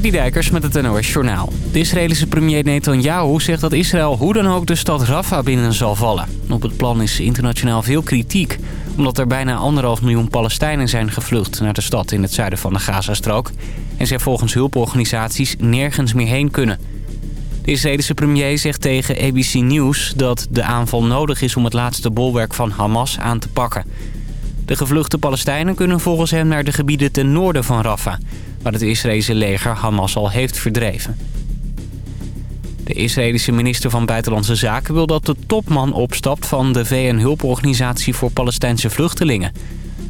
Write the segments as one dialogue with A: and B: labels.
A: Dijkers met het NOS Journaal. De Israëlische premier Netanyahu zegt dat Israël hoe dan ook de stad Rafah binnen zal vallen. Op het plan is internationaal veel kritiek... omdat er bijna anderhalf miljoen Palestijnen zijn gevlucht naar de stad in het zuiden van de Gazastrook... en zij volgens hulporganisaties nergens meer heen kunnen. De Israëlische premier zegt tegen ABC News dat de aanval nodig is om het laatste bolwerk van Hamas aan te pakken... De gevluchte Palestijnen kunnen volgens hem naar de gebieden ten noorden van Rafah... waar het Israëlische leger Hamas al heeft verdreven. De Israëlische minister van Buitenlandse Zaken wil dat de topman opstapt... van de VN-hulporganisatie voor Palestijnse vluchtelingen.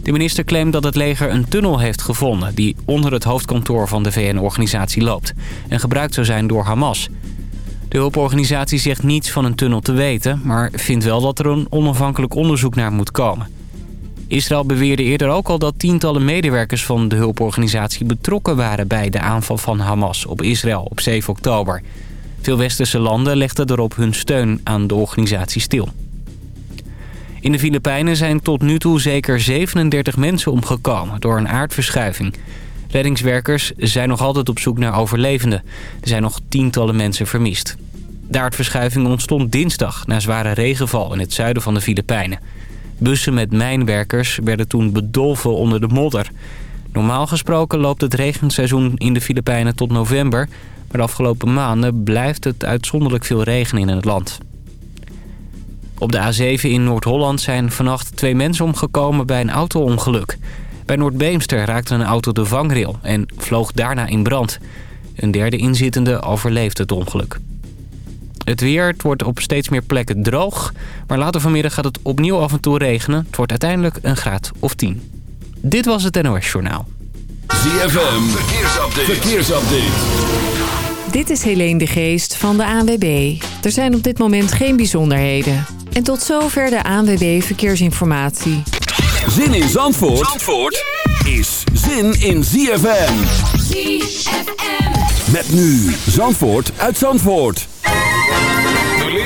A: De minister claimt dat het leger een tunnel heeft gevonden... die onder het hoofdkantoor van de VN-organisatie loopt... en gebruikt zou zijn door Hamas... De hulporganisatie zegt niets van een tunnel te weten... maar vindt wel dat er een onafhankelijk onderzoek naar moet komen. Israël beweerde eerder ook al dat tientallen medewerkers van de hulporganisatie betrokken waren bij de aanval van Hamas op Israël op 7 oktober. Veel westerse landen legden erop hun steun aan de organisatie stil. In de Filipijnen zijn tot nu toe zeker 37 mensen omgekomen door een aardverschuiving. Reddingswerkers zijn nog altijd op zoek naar overlevenden. Er zijn nog tientallen mensen vermist. De aardverschuiving ontstond dinsdag na zware regenval in het zuiden van de Filipijnen. Bussen met mijnwerkers werden toen bedolven onder de modder. Normaal gesproken loopt het regenseizoen in de Filipijnen tot november... maar de afgelopen maanden blijft het uitzonderlijk veel regen in het land. Op de A7 in Noord-Holland zijn vannacht twee mensen omgekomen bij een auto-ongeluk. Bij Noord-Beemster raakte een auto de vangrail en vloog daarna in brand. Een derde inzittende overleefde het ongeluk. Het weer, het wordt op steeds meer plekken droog. Maar later vanmiddag gaat het opnieuw af en toe regenen. Het wordt uiteindelijk een graad of 10. Dit was het NOS Journaal.
B: ZFM, verkeersupdate. verkeersupdate.
C: Dit is Helene de Geest van de ANWB. Er zijn op dit moment geen bijzonderheden. En tot zover de ANWB Verkeersinformatie.
B: Zin in Zandvoort, Zandvoort is zin in ZFM. ZFM. Met nu Zandvoort uit Zandvoort.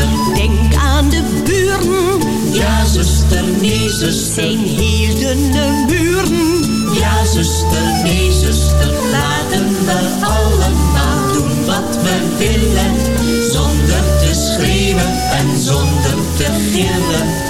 D: zuster.
E: Denk aan de buren.
D: Ja, zuster, nee, zuster.
E: Zijn heel dunne muren.
D: Ja, zuster, nee, zuster. Laten we allemaal doen wat we willen. Zonder te schreeuwen en zonder te gillen.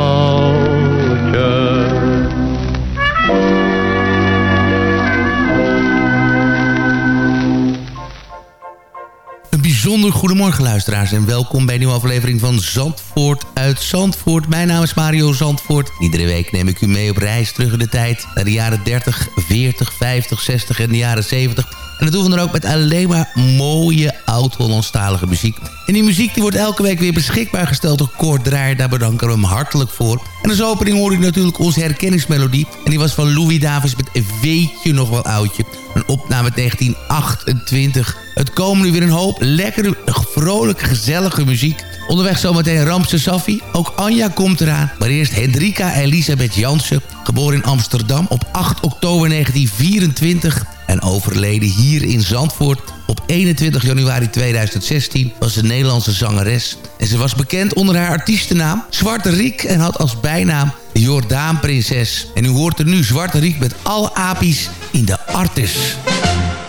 F: Bijzonder goedemorgen luisteraars en welkom bij een nieuwe aflevering van Zandvoort uit Zandvoort. Mijn naam is Mario Zandvoort. Iedere week neem ik u mee op reis terug in de tijd naar de jaren 30, 40, 50, 60 en de jaren 70. En dat doen we dan ook met alleen maar mooie oud-Hollandstalige muziek. En die muziek die wordt elke week weer beschikbaar gesteld door Kort Draaier. Daar bedanken we hem hartelijk voor. En als opening hoorde u natuurlijk onze herkenningsmelodie. En die was van Louis Davis met Weet je nog wel oudje. Opname uit 1928. Het komen nu weer een hoop lekkere, vrolijke, gezellige muziek. Onderweg zometeen Ramse Safi. Ook Anja komt eraan. Maar eerst Hendrika Elisabeth Jansen. Geboren in Amsterdam op 8 oktober 1924 en overleden hier in Zandvoort op 21 januari 2016 was een Nederlandse zangeres. En ze was bekend onder haar artiestennaam Zwarte Riek en had als bijnaam Jordaanprinses. En u hoort er nu Zwarte Riek met alle apies in de artis.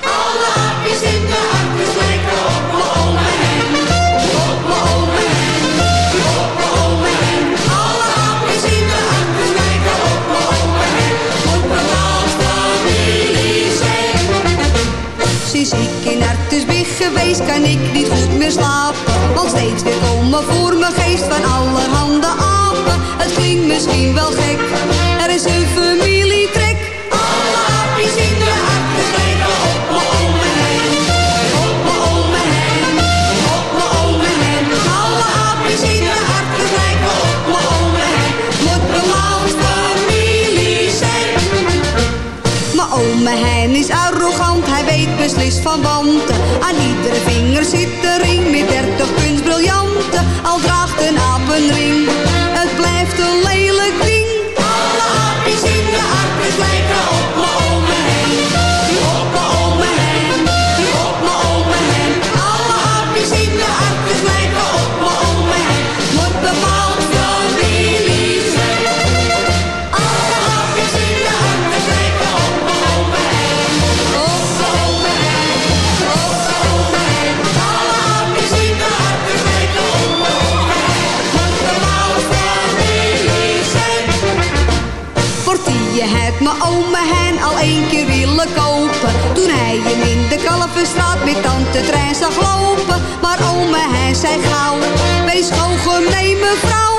D: Alle aapjes in de hartjes lijken op me om. Op me om. Op me om. Alle aapjes in de hartjes lijken op me om me heen. Me.
G: Sinds ik in Artesbig geweest kan ik niet goed meer slapen. Want steeds weer komen voor mijn geest van allerhande misschien wel gek, er is een familietrek.
D: Alle aapjes in de lijken op me om me heen. Op me om me. Op me om me heen. Alle aapjes in de hartjes lijken op me om me heen. Moet als familie zijn.
G: Mijn Hein is arrogant, hij weet beslist van wanten. Aan iedere vinger zit Kalverstraat met tante trein zag lopen. Maar ome Hein zei gauw, wees gewoon nee mevrouw.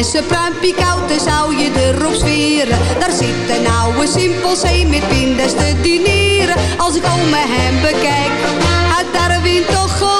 G: Mensen pruimpie koud, dan zou je erop sferen. Daar zit een oude simpelzee met pindas te dineren. Als ik ome hem bekijk, had Darwin toch gelijk. Alle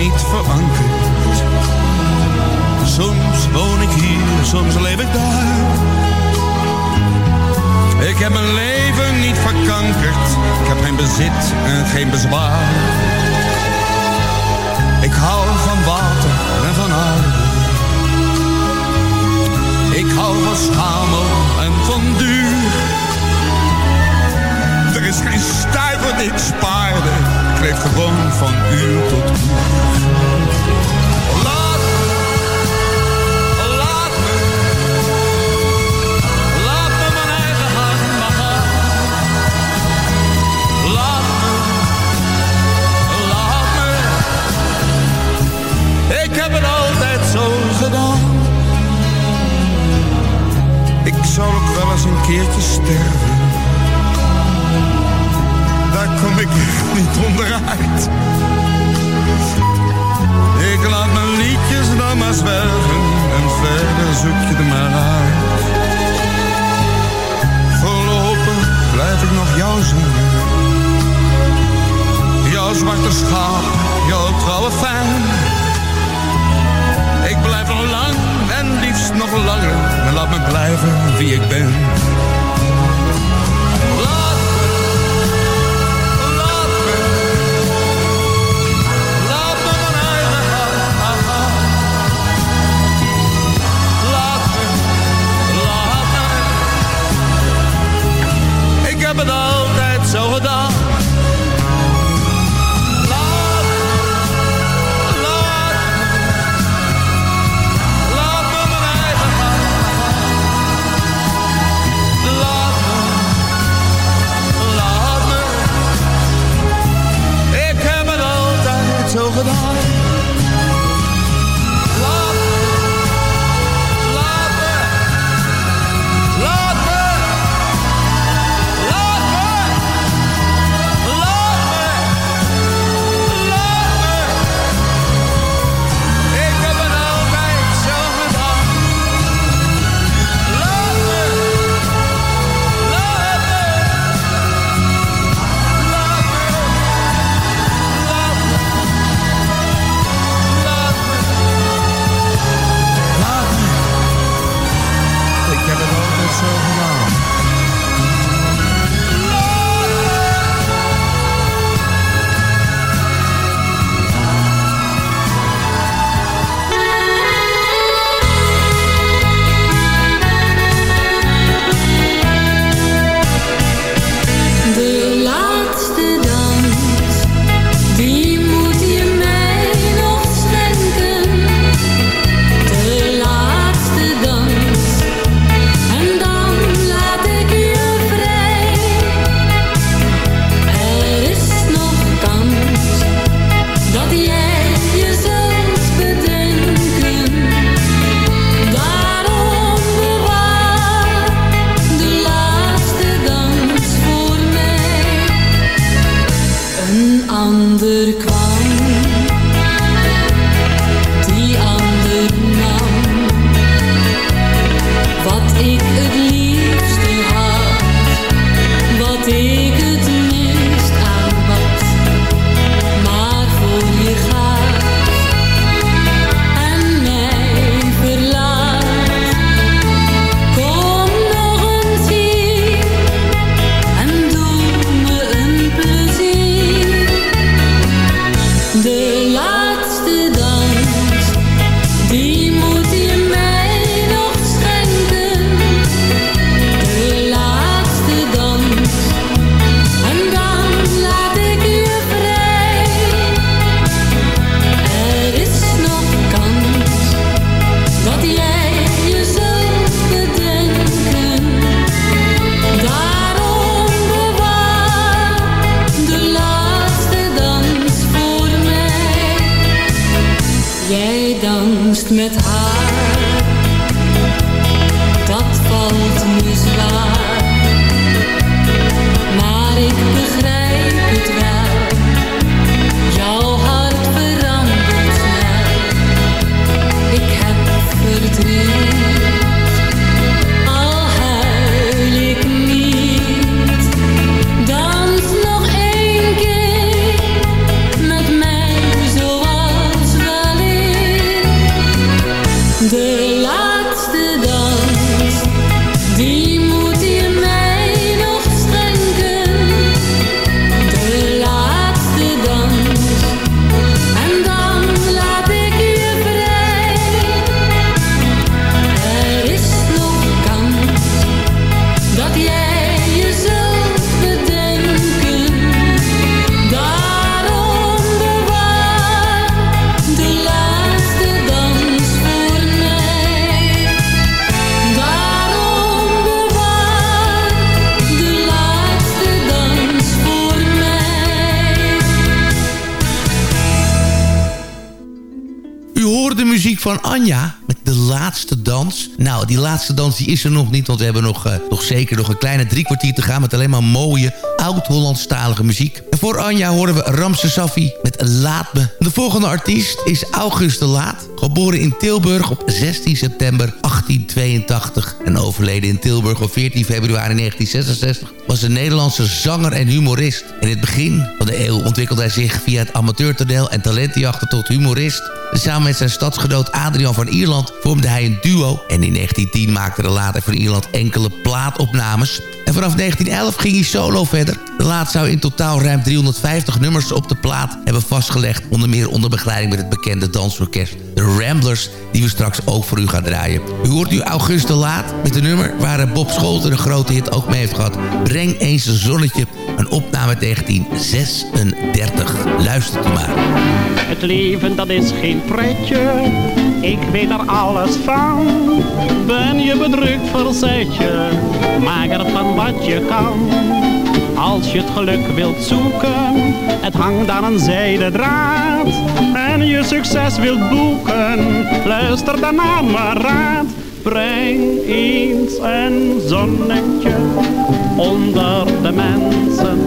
H: Niet verankerd. Soms woon ik hier, soms leef ik daar. Ik heb mijn leven niet verkankerd. Ik heb geen bezit en geen bezwaar. Ik hou van water en van aarde. Ik hou van schamel en van duur. Er is geen stuiver ik spaarde. Ik leef gewoon van uur tot uur. Laat me, laat me, laat me mijn eigen maar gaan. Laat me, laat me, ik heb het altijd zo gedaan. Ik zal ook wel eens een keertje sterven. Kom ik niet onderuit. Ik laat mijn liedjes dan maar zwerven en verder zoek je er maar uit. Voorlopig blijf ik nog jou zingen. Jouw zwarte schaap, jouw trouwe fan. Ik blijf nog lang en liefst nog langer. Maar laat me blijven wie ik ben. Gedaan.
F: Van Anja met de laatste dans. Nou, die laatste dans die is er nog niet, want we hebben nog, eh, nog zeker nog een kleine drie kwartier te gaan... met alleen maar mooie, oud-Hollandstalige muziek. En voor Anja horen we Ramse Safi met Laat Me. De volgende artiest is August de Laat. Geboren in Tilburg op 16 september 1882 en overleden in Tilburg op 14 februari 1966... was een Nederlandse zanger en humorist. In het begin van de eeuw ontwikkelde hij zich via het amateurtoneel en talentenjachten tot humorist... Samen met zijn stadsgenoot Adrian van Ierland vormde hij een duo. En in 1910 maakte de later van Ierland enkele plaatopnames. En vanaf 1911 ging hij solo verder. De laat zou in totaal ruim 350 nummers op de plaat hebben vastgelegd. Onder meer onder begeleiding met het bekende dansorkest de Ramblers... die we straks ook voor u gaan draaien. U hoort nu August de Laat met een nummer waar Bob Scholten een grote hit ook mee heeft gehad. Breng eens een zonnetje, een opname uit 1936. Luistert u maar.
I: Het leven dat is geen pretje, ik weet er alles van. Ben je bedrukt, verzet je, maak er van wat je kan. Als je het geluk wilt zoeken, het hangt aan een zijden draad. En je succes wilt boeken, luister dan naar mijn raad. Breng eens een zonnetje onder de mensen.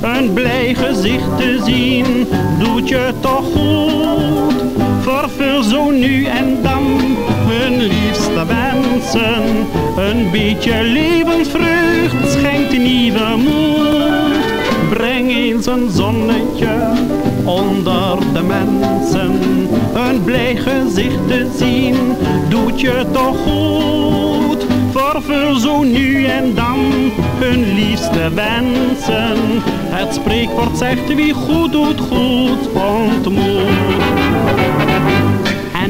I: Een blij gezicht te zien, doet je toch goed. Vervul zo nu en dan hun liefste wensen. Een beetje levensvreugd schenkt nieuwe moed. Breng eens een zonnetje onder de mensen. Een blij gezicht te zien, doet je toch goed. Vervul zo nu en dan hun liefste wensen. Het spreekwoord zegt wie goed doet, goed ontmoet.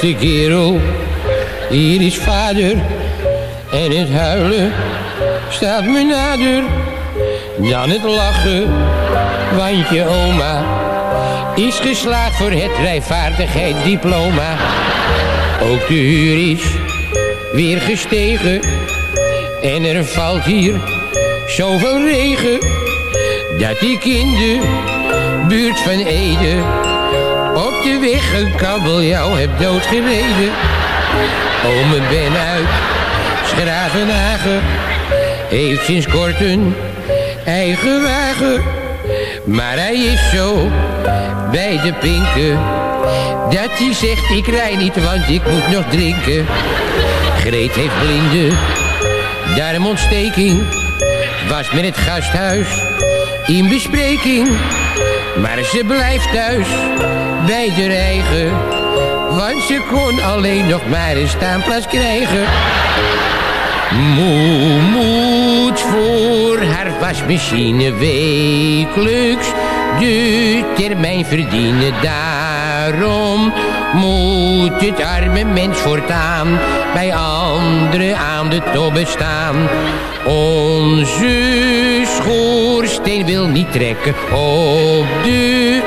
J: Beste kerel, hier is vader. En het huilen staat me nader. Dan het lachen, want je oma is geslaagd voor het rijvaardigheidsdiploma. Ook de huur is weer gestegen. En er valt hier zoveel regen. Dat ik in de buurt van Ede de weg een kabeljauw heb doodgereden. Ome Ben uit Schravenhagen heeft sinds kort een eigen wagen. Maar hij is zo bij de pinken dat hij zegt ik rij niet want ik moet nog drinken. Greet heeft blinde darmontsteking, was met het gasthuis in bespreking. Maar ze blijft thuis bij de eigen, want ze kon alleen nog maar een staanplaats krijgen. Moe moet voor haar wasmachine wekelijks de termijn verdienen. Daarom moet het arme mens voortaan bij anderen aan de tobbe staan. Onze schoorsteen wil niet trekken op de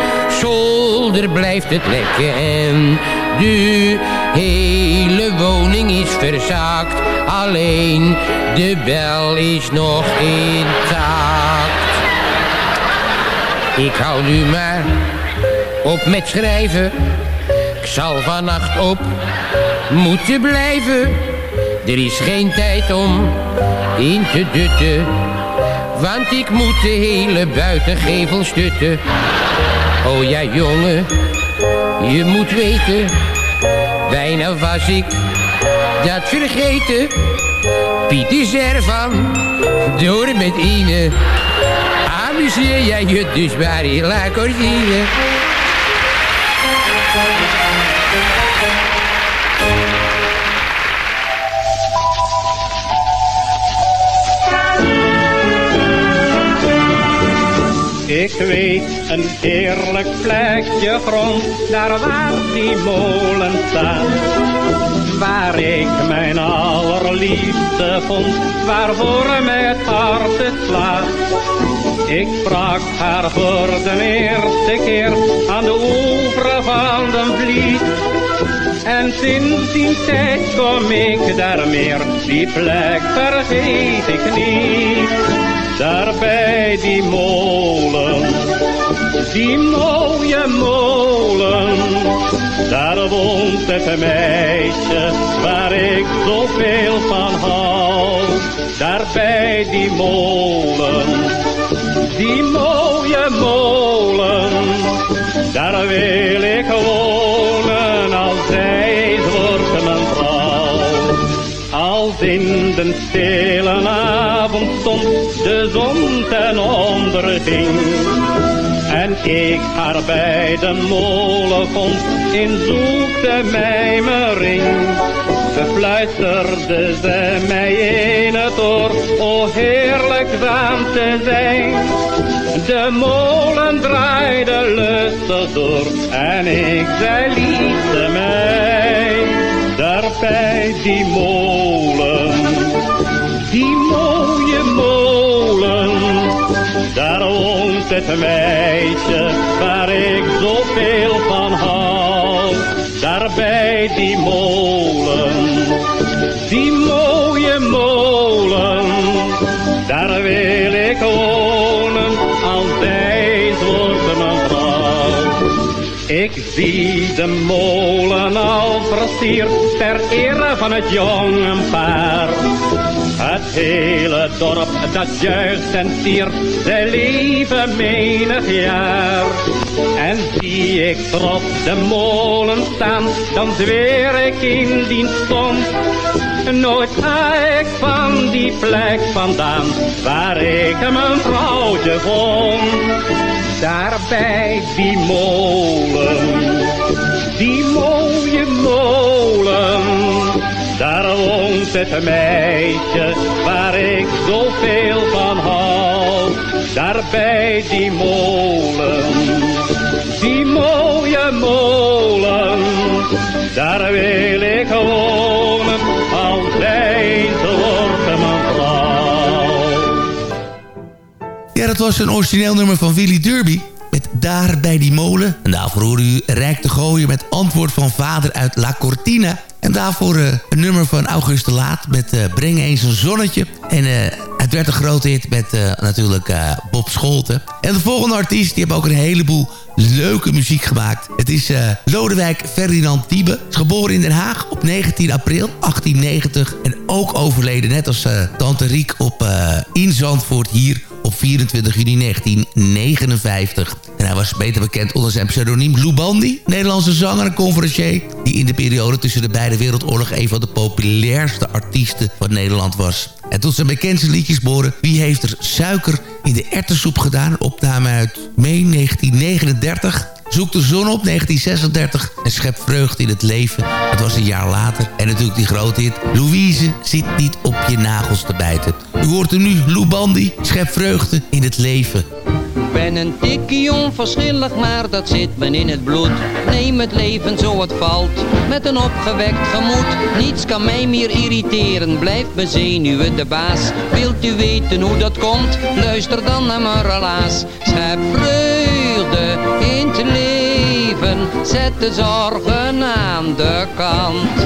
J: blijft het lekken en de hele woning is verzaakt. Alleen de bel is nog intact. Ik hou nu maar op met schrijven. Ik zal vannacht op moeten blijven. Er is geen tijd om in te dutten. Want ik moet de hele buitengevel stutten. Oh ja jongen, je moet weten. Bijna was ik dat vergeten. Piet is ervan, door met Ine. Amuseer jij je dus bij La Cordine.
K: Ik weet een eerlijk plekje grond, daar waar die molen staat. Waar ik mijn allerliefste vond, waarvoor mij hart het slaat. Ik sprak haar voor de eerste keer aan de oever van de vliet. En sinds die tijd kom ik daar meer, die plek vergeet ik niet. Daar bij die molen, die mooie molen, daar woont het meisje waar ik zoveel van hou. Daar bij die molen, die mooie molen, daar wil ik wonen als zij wordt mijn in de stille avondstond de zon ten onder ging. En ik haar bij de molen vond in zoekte mijmering. Gefluisterde ze mij in het oor, o heerlijk zaam te zijn. De molen draaide lustig door en ik zei liefde mij. Daar bij die molen, die mooie molen. Daar woont het meisje waar ik zoveel van hou. Daar bij die molen, die mooie molen. Daar wil ik wonen, als Ik zie de molen al versierd ter ere van het jonge paar. Het hele dorp dat juicht en tiert, zij leven menig jaar. En zie ik trots de molen staan, dan zweer ik in dienst stond. Nooit ga ik van die plek vandaan, waar ik mijn vrouwtje vond. Daar bij die molen, die mooie molen. Daar woont het meisje waar ik zoveel van hou. Daar bij die molen, die mooie molen. Daar wil ik wonen, wordt mijn
F: dat was een origineel nummer van Willy Derby. Met Daar bij die molen. En daarvoor hoorde u Rijk te gooien met antwoord van vader uit La Cortina. En daarvoor eh, een nummer van August de Laat met eh, Breng eens een zonnetje. En eh, het werd een grote hit met natuurlijk Bob Scholten. En de volgende artiest, die heeft ook een heleboel leuke muziek gemaakt. Het is Lodewijk Ferdinand Tiebe. Is geboren in Den Haag op 19 april 1890. En ook overleden, net als Tante Riek, op, in Zandvoort hier op 24 juni 1959. En hij was beter bekend onder zijn pseudoniem Lou Bandy. Nederlandse zanger en conferencier. Die in de periode tussen de beide wereldoorlogen... een van de populairste artiesten van Nederland was. En tot zijn bekendste liedjes behoren... Wie heeft er suiker in de ertessoep gedaan? Opname uit mei 1939... Zoek de zon op 1936 en schep vreugde in het leven. Het was een jaar later. En natuurlijk die grote hit. Louise zit niet op je nagels te bijten. U hoort hem nu, Lou Bandy. Schep vreugde in het leven.
L: ben een tikkie onverschillig, maar dat zit me in het bloed. Neem het leven zo het valt, met een opgewekt gemoed. Niets kan mij meer irriteren, blijf mijn zenuwen de baas. Wilt u weten hoe dat komt? Luister dan naar mijn relaas. Schep vreugde in het leven, zet de zorgen aan de kant.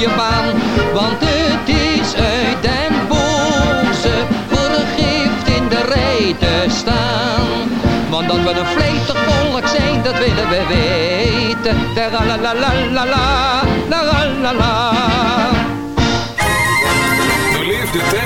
L: Want het is uit den boze voor een gift in de rij te staan. Want dat we een vletig volk zijn, dat willen we weten. La la la la la la, la la la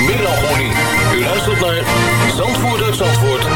M: melancholie. U luistert naar Zandvoort uit Zandvoort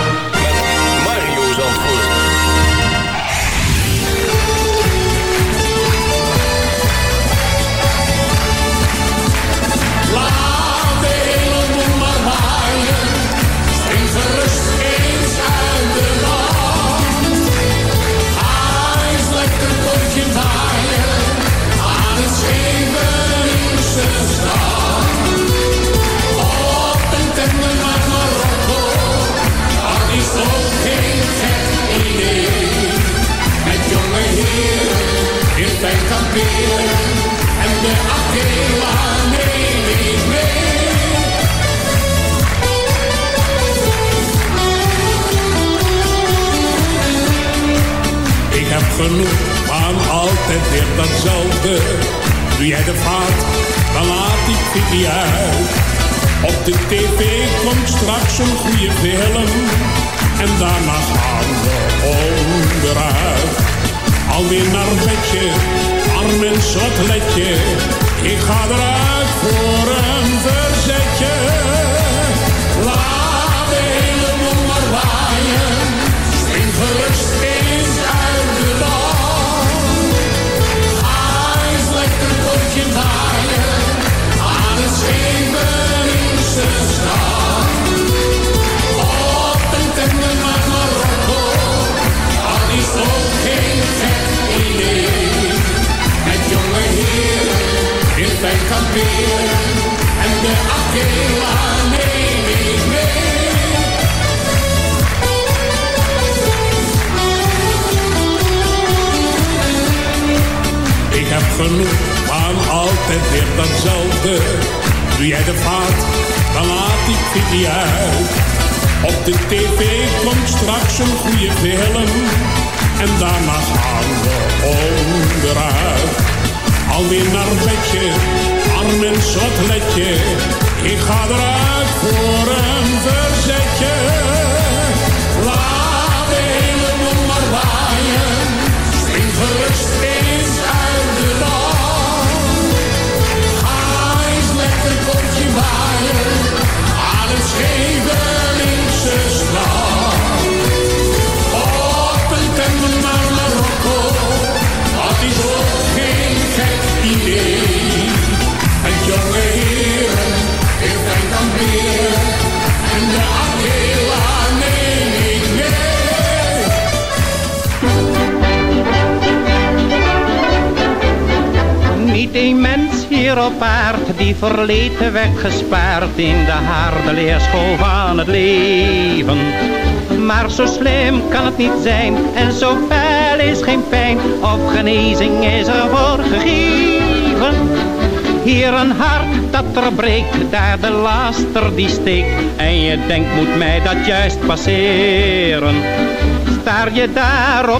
N: weer datzelfde. Doe jij de vaat, dan laat ik Vicky uit. Op de tv komt straks een goede film. En daarna gaan we onderuit. Alweer naar bedje, arm en zotletje. Ik ga eruit voor een verzetje. En de Aquila neem ik mee. Ik heb genoeg van altijd weer datzelfde. Doe jij de vaat, dan laat ik Vicky uit. Op de tv komt straks een goede film. En daarna gaan we onderuit. Alweer naar bedje, arm en zotletje. Ik ga eruit voor een verzetje. En de.
K: Niet een mens hier op aard die verleden weggespaard in de harde leerschool van het leven. Maar zo slim kan het niet zijn en zo fel is geen pijn of genezing is er voor gegeven. Hier een hart dat er breekt, daar de laster die steekt en je denkt moet mij dat juist passeren. Staar je daarop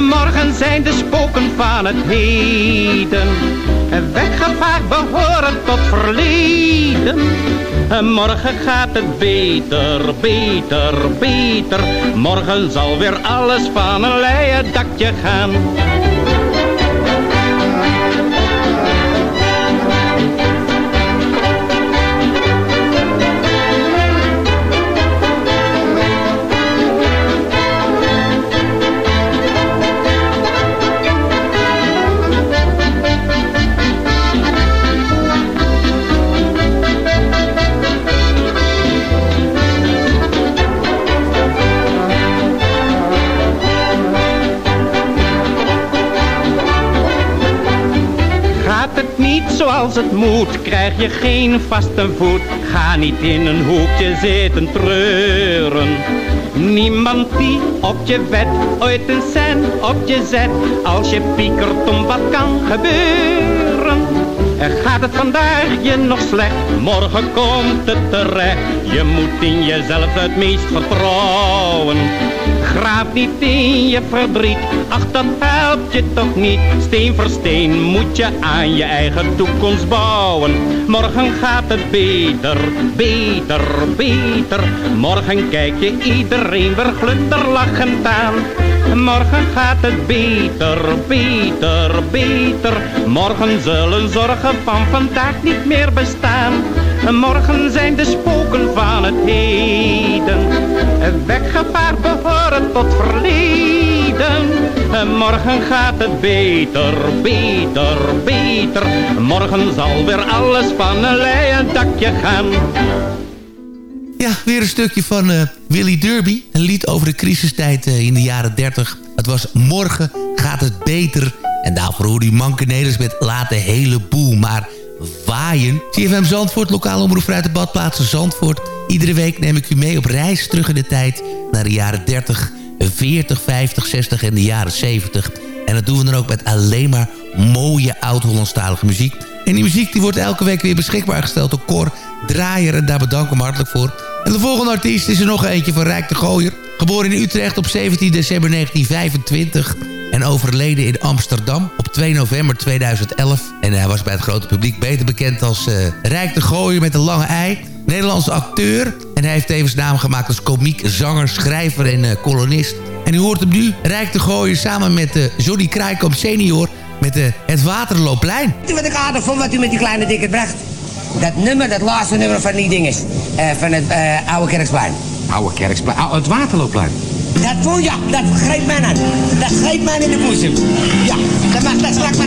K: Morgen zijn de spoken van het heden. Weggevaagd behoren tot verleden. Morgen gaat het beter, beter, beter. Morgen zal weer alles van een leien dakje gaan. Zoals het moet, krijg je geen vaste voet. Ga niet in een hoekje zitten treuren. Niemand die op je wet ooit een cent op je zet. Als je piekert om wat kan gebeuren. En Gaat het vandaag je nog slecht, morgen komt het terecht. Je moet in jezelf het meest vertrouwen. Graaf niet in je verdriet, ach dat helpt je toch niet. Steen voor steen moet je aan je eigen toekomst bouwen. Morgen gaat het beter, beter, beter. Morgen kijk je iedereen weer glunderlachend aan. Morgen gaat het beter, beter, beter. Morgen zullen zorgen van vandaag niet meer bestaan. Morgen zijn de spoken van het heden. Weggevaard behoren tot verleden. Morgen gaat het beter, beter, beter. Morgen zal weer alles van een leien dakje gaan.
F: Ja, weer een stukje van eh, Willy Derby. Een lied over de crisistijd eh, in de jaren 30. Het was Morgen gaat het beter. En daarvoor hoorde u Manke Nederlands met Laat de hele boel. Maar Waaien. CFM Zandvoort, lokale omroep de badplaatsen Zandvoort. Iedere week neem ik u mee op reis terug in de tijd... naar de jaren 30, 40, 50, 60 en de jaren 70. En dat doen we dan ook met alleen maar mooie oud-Hollandstalige muziek. En die muziek die wordt elke week weer beschikbaar gesteld door Cor Draaier. En daar bedank ik hem hartelijk voor. En de volgende artiest is er nog eentje van Rijk de Gooier. Geboren in Utrecht op 17 december 1925 en overleden in Amsterdam op 2 november 2011. En hij was bij het grote publiek beter bekend als uh, Rijk de Gooier met een lange ei. Nederlandse acteur. En hij heeft tevens naam gemaakt als komiek, zanger, schrijver en uh, kolonist. En u hoort hem nu, Rijk de Gooier, samen met uh, Johnny Krijkamp senior... met het
O: je wat ik aardig vond wat u met die kleine dikke bracht? Dat nummer, dat laatste nummer van die dinges. Uh, van het uh, Oude Kerksplein.
P: Oude Kerksplein? Oh, het Waterloopplein?
O: Dat voel ja, dat greep mij aan. Dat greep mij in de boezem. Ja, dat mag dat strak maar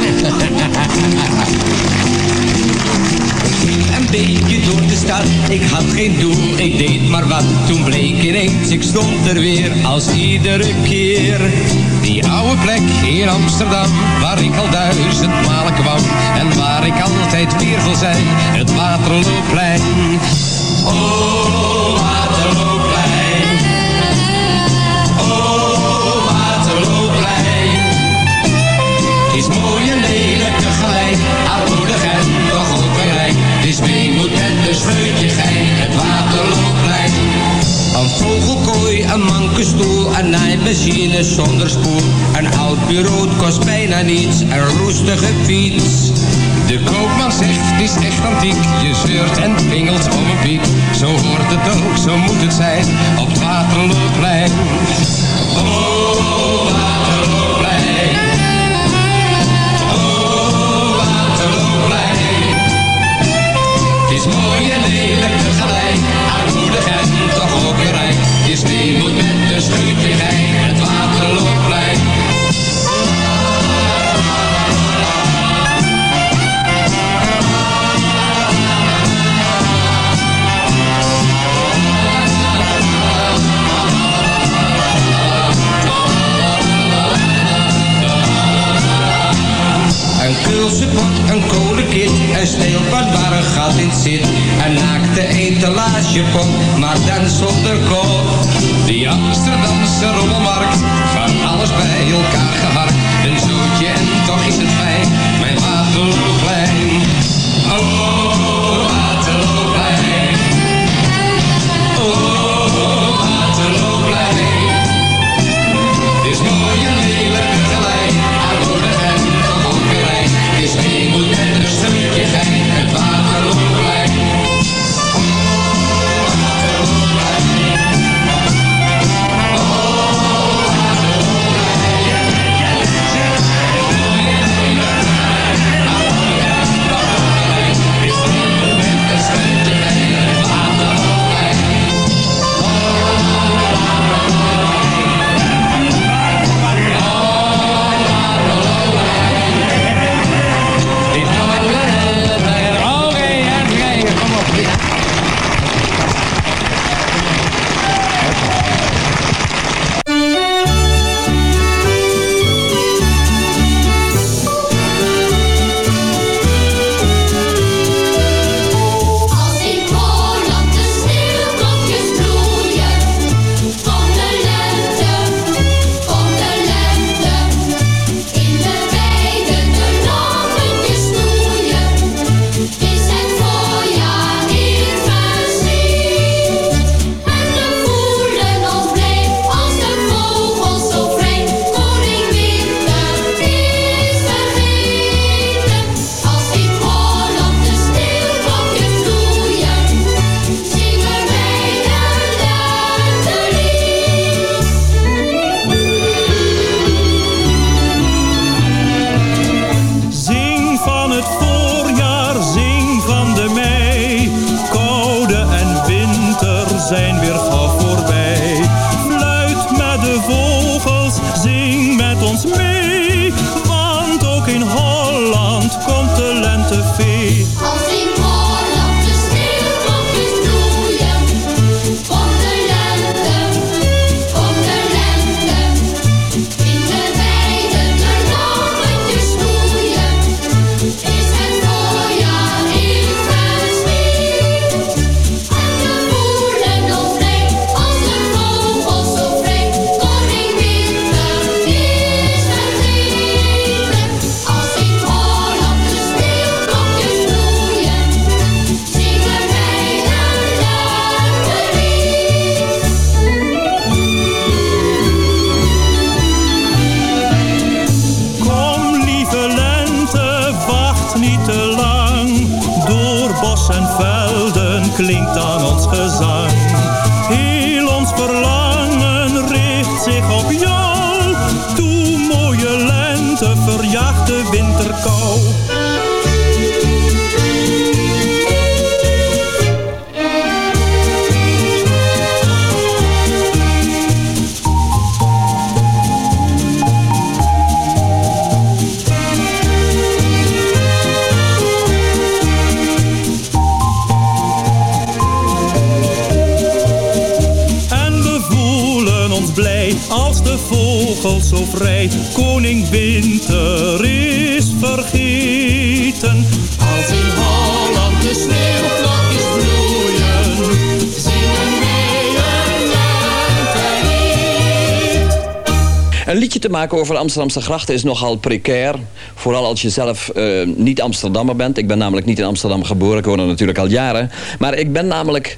Q: Een beetje door de stad, ik had geen doel, ik deed maar wat. Toen bleek ineens, ik stond er weer als iedere keer. Die oude plek in Amsterdam, waar ik al duizend malen kwam. En waar ik altijd weer wil zijn, het Waterloopplein. Oh, Waterloopplein. Vogelkooi, een mankenstoel, een naaimachine zonder spoel. Een oud bureau kost bijna niets, een roestige fiets. De koopman zegt, het is echt antiek. Je zeurt en pingelt om een piek. Zo hoort het ook, zo moet het zijn, op het Waterloopplein. Een kulse pot, een kolenkit, een sneeuwpad waar een gat in zit. Een naakte etalagepop, maar dan zonder kop. Die Amsterdamse rommelmarkt, van alles bij elkaar geharkt. Een zootje en toch is het fijn,
R: maken over Amsterdamse grachten is nogal precair. Vooral als je zelf eh, niet Amsterdammer bent. Ik ben namelijk niet in Amsterdam geboren. Ik woon er natuurlijk al jaren. Maar ik ben namelijk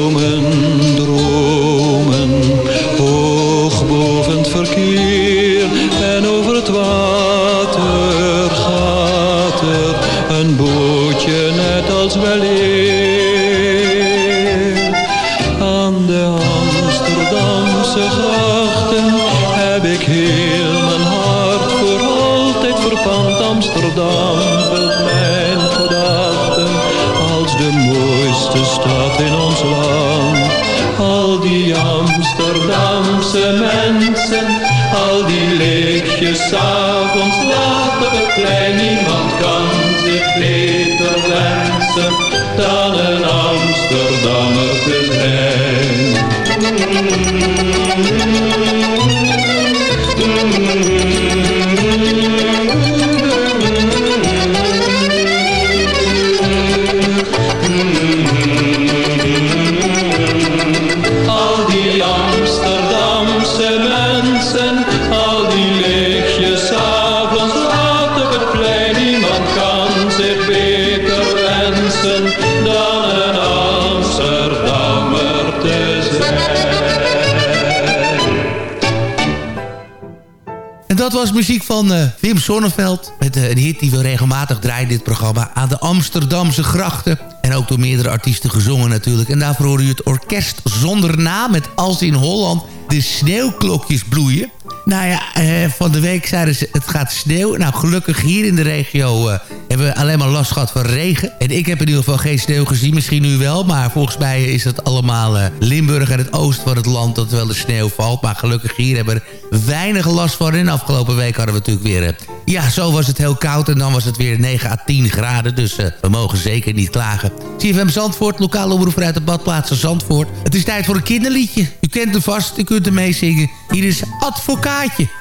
F: muziek van eh, Wim Sonneveld. Met eh, een hit die we regelmatig draaien dit programma. Aan de Amsterdamse grachten. En ook door meerdere artiesten gezongen natuurlijk. En daarvoor hoorde u het orkest zonder naam. Met Als in Holland de sneeuwklokjes bloeien. Nou ja, eh, van de week zeiden ze het gaat sneeuwen. Nou, gelukkig hier in de regio hebben we alleen maar last gehad van regen. En ik heb in ieder geval geen sneeuw gezien. Misschien nu wel, maar volgens mij is het allemaal eh, Limburg en het oosten van het land... dat wel de sneeuw valt. Maar gelukkig hier hebben we weinig last van. En afgelopen week hadden we natuurlijk weer... eh, ja, zo was het heel koud en dan was het weer 9 à 10 graden. Dus eh, we mogen zeker niet klagen. CFM Zandvoort, lokale omroep uit de badplaatsen Zandvoort. Het is tijd voor een kinderliedje. U kent hem vast, u kunt hem meezingen. Hier is Advocaatje.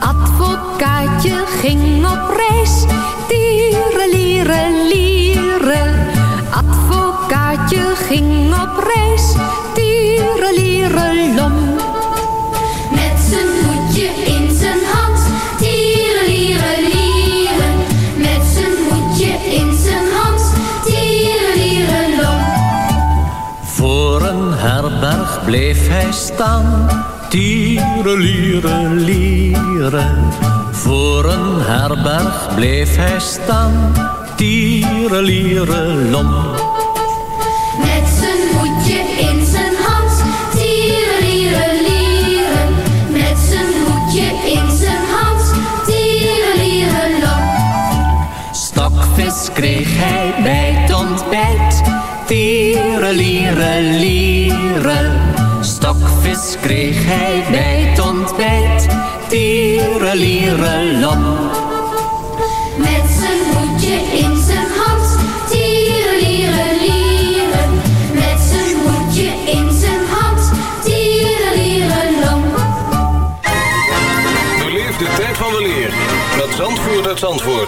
S: Advocaatje ging op reis, tierenlier lieren, lieren. Advocaatje ging op reis. Tieren, lieren, lom. Met zijn hoedje in zijn hand. Tieren, lieren, lieren. Met zijn hoedje in zijn hand. Tieren, lieren, lom.
T: Voor een herberg bleef hij staan. Tieren, lieren, lieren. Voor een herberg bleef hij staan. Tieren, lieren, lom.
S: Met zijn hoedje in zijn hand. Tieren, lieren, lieren. Met zijn hoedje in zijn hand. Tieren, lieren, lom.
T: Stokvis kreeg hij bij het ontbijt. Tieren, lieren, lieren. Kreeg hij bij het ontbijt. Lom.
S: Met zijn hoedje in zijn hand. Tieren, lieren, lieren. Met zijn hoedje in zijn hand. Tieren, lieren, lom.
M: Beleef de tijd van de leer met Zandvoort uit Zandvoort.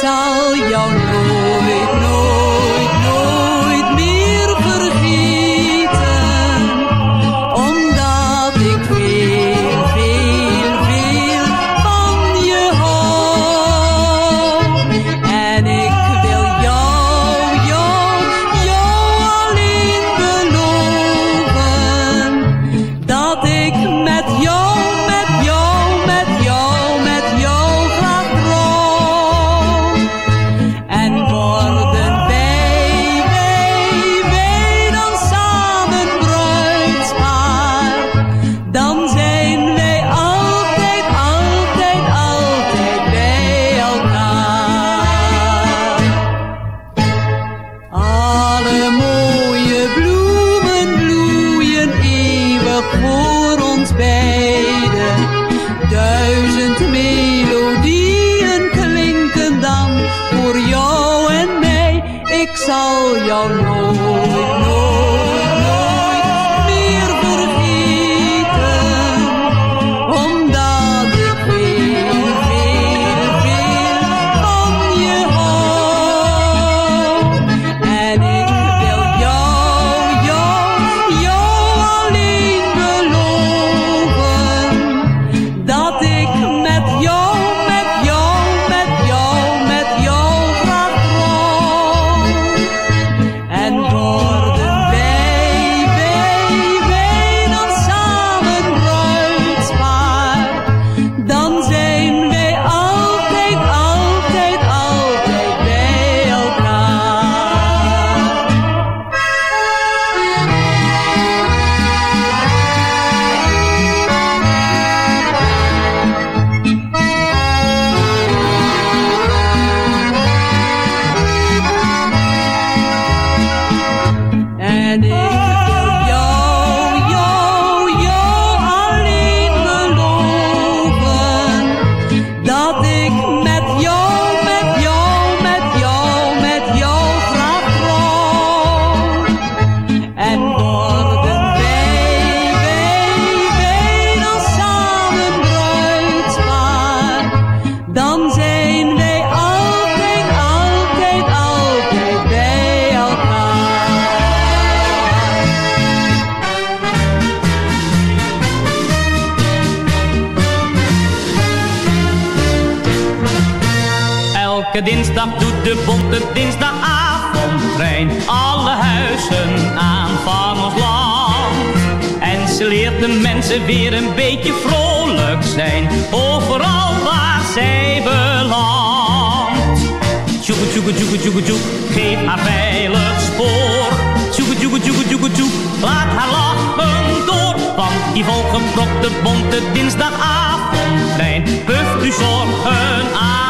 U: Ik zal
K: Die volgepropte bonte dinsdagavondtrein puft u zorgen aan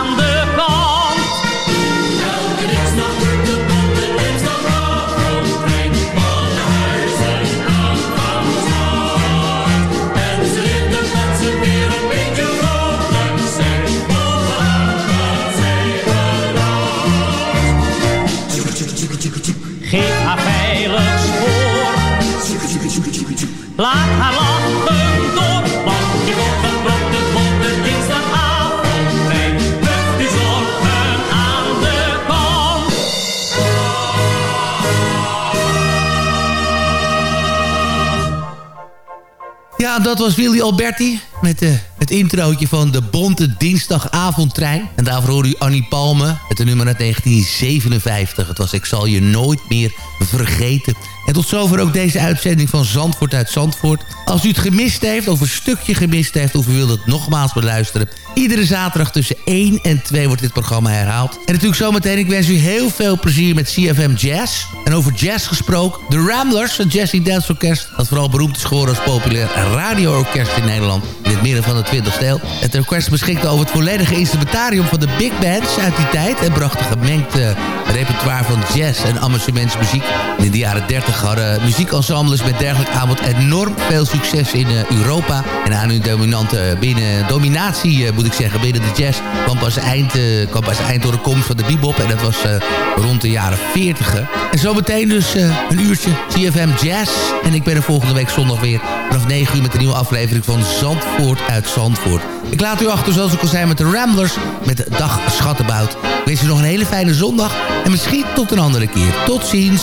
K: Laat haar lachen door, want je wordt een grote bonte dinsdagavond. Nee, puft u zorgen aan de kant.
F: Ja, dat was Willy Alberti met eh, het introotje van de Bonte Dinsdagavondtrein. En daarvoor hoorde u Annie Palme met de nummer uit 1957. Het was Ik zal je nooit meer vergeten. En tot zover ook deze uitzending van Zandvoort uit Zandvoort. Als u het gemist heeft of een stukje gemist heeft... of u wilt het nogmaals beluisteren... iedere zaterdag tussen 1 en 2 wordt dit programma herhaald. En natuurlijk zometeen, ik wens u heel veel plezier met CFM Jazz. En over jazz gesproken, de Ramblers, het Jazzy Dance Orkest... dat vooral beroemd is geworden als populair radioorkest in Nederland... in het midden van de 20 deel. Het orkest beschikte over het volledige instrumentarium van de big bands uit die tijd... en bracht een gemengd eh, repertoire van jazz en amusementsmuziek. En in de jaren 30 hadden muziekensembles met dergelijk aanbod enorm veel succes in eh, Europa. En aan hun dominante binnen, dominatie, eh, moet ik zeggen, binnen de jazz... kwam pas, eind, eh, kwam eind door de komst van de bebop. En dat was eh, rond de jaren 40. En zometeen dus eh, een uurtje CFM Jazz. En ik ben er volgende week zondag weer vanaf 9 uur met een nieuwe aflevering van Zandvoort uit Zandvoort. Ik laat u achter zoals ik al zei met de Ramblers met Dag Schattenbout. Ik wens u nog een hele fijne zondag en misschien tot een andere keer. Tot ziens.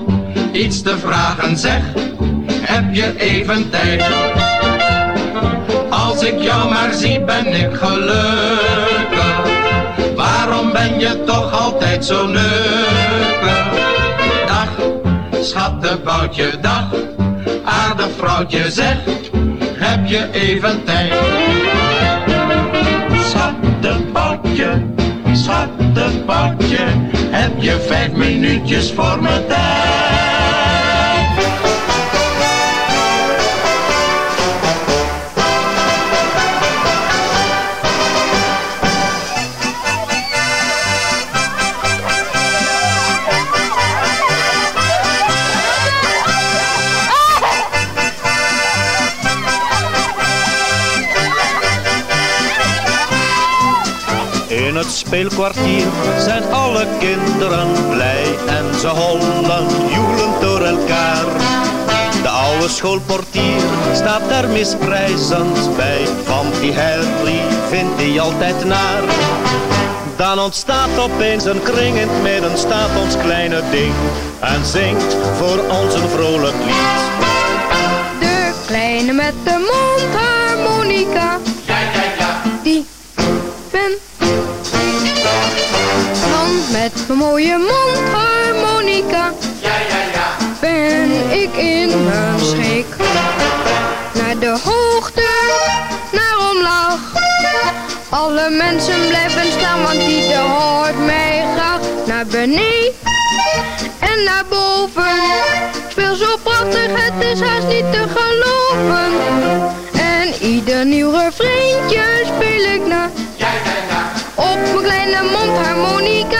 V: iets te vragen, zeg. Heb je even tijd? Als ik jou maar zie, ben ik gelukkig. Waarom ben je toch altijd zo nukkig? Dag, schattenboutje, dag. Aardig vrouwtje, zeg. Heb je even tijd? Schattenboutje, schattenboutje. Heb je vijf minuutjes voor me tijd?
W: Speelkwartier zijn alle kinderen blij en ze hollen joelend door elkaar. De oude schoolportier staat er misprijzend bij, want die Harry vindt hij altijd naar. Dan ontstaat opeens een kring in het midden, staat ons kleine ding. En zingt voor ons een vrolijk lied.
X: Mooie mondharmonica. Ja, ja, ja. Ben ik in mijn schik. Naar de hoogte, naar omlaag. Alle mensen blijven staan, want die hoort mij graag. Naar beneden en naar boven. Speel zo prachtig, het is haast niet te geloven. En ieder nieuw refreintje speel ik na. Op mijn kleine mondharmonica.